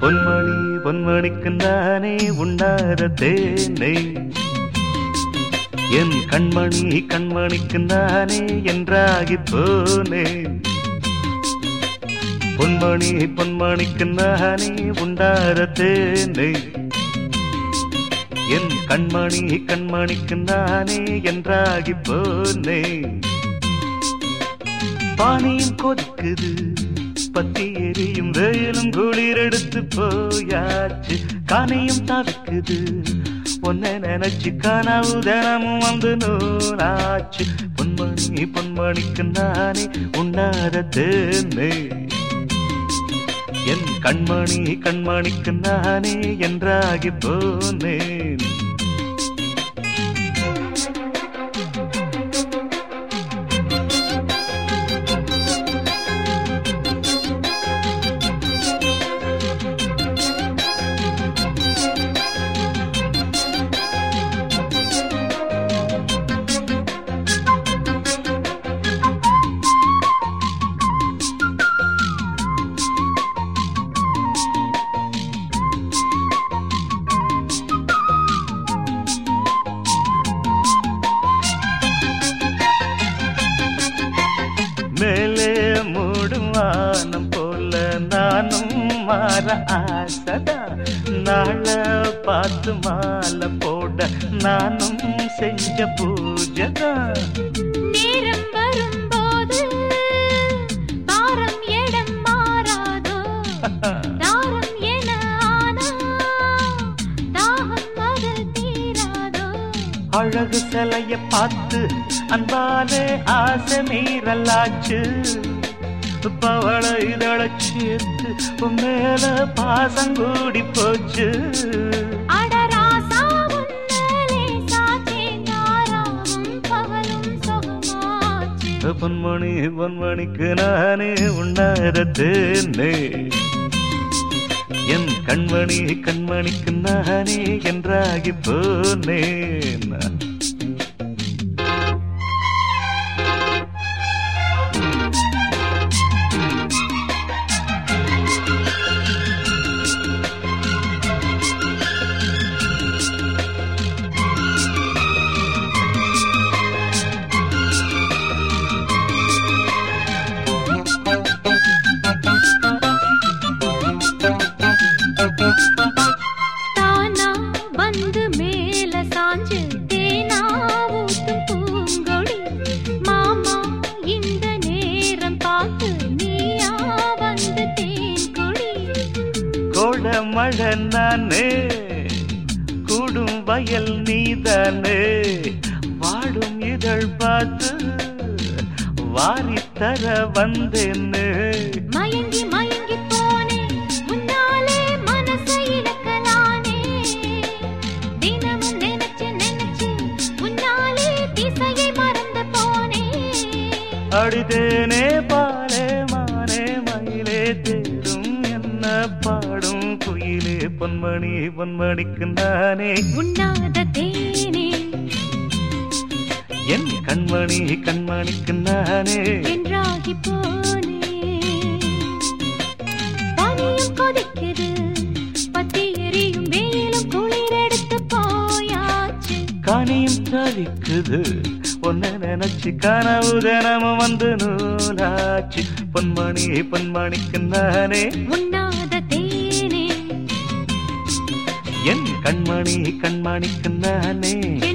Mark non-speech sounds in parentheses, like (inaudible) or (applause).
பொன்மணி பொன்மணிக்குந்தானே உண்டாத தேனை. என் கண்மணி கண்மணிக்கு நானே என்றாகி போனேன் பொன்மணி பொன்மணிக்கு நானே உண்டாத தேனை என் கண்மணி கண்மணிக்கு நானே என்றாகி போனேன் பானியும் கொதிக்குது பத்தி எரியும் வெயிலும் குளிரெடுத்து போயாச்சு. கானையும் தவிக்குது உன்னை நினைச்சு கனவு தினமும் வந்து நூலாச்சு. பொன்மணி பொன்மணிக்கு நானே உண்ணாத தேனே. என் கண்மணி கண்மணிக்கு நானே என்றாகி போனேன். மாற ஆசதா. நாள பார்த்து மாலை போட நானும் செஞ்ச பூஜதா. நேரம் வரும்போது பாரம் எடம் மாறாதோ? (laughs) தாரம் என ஆனா தாகம் அது தீராதோ? அழகு சிலைய பார்த்து அன்பாலே ஆசை மீறலாச்சு பவள இதழ சேர்த்து உன் மேல பாசம் கூடி போச்சு. பொன்மணி பொன்மணிக்கு நானே உண்ணாத தேனே என் கண்மணி கண்மணிக்கு நானே என்றாகி போனேன். நேரம் பார்த்து நீயா வந்து தேன் கொடி கோட மழை நானே கூடும் வயல் நீதானே வாடும் இதழ் பார்த்து வாரித்தர வந்தேன்னு. மயங்கி மயங்கி போனேன் முன்னாலே மனசை இழக்கலானே தினமும் நினைச்சு நினைச்சு முன்னாலே திசையை மறந்து போனேன் அடிதேனே பாலே குயிலே பொன்மணி பொன்மணிக்கு நானே. உண்ணாத தேனே. என் கண்மணி கண்மணிக்கு நானே. என்றாகி போனே. பனியும் கொதிக்குது பத்தி எரியும் வெயிலும் குளிர் எடுத்து போயாச்சு. காணியும் தவிக்குது உன்னை நினைச்சு கனவு தினமும் வந்து நூலாச்சு. பொன்மணி பொன்மணிக்கு நானே. என் கண்மணி கண்மணிக்கு நானே.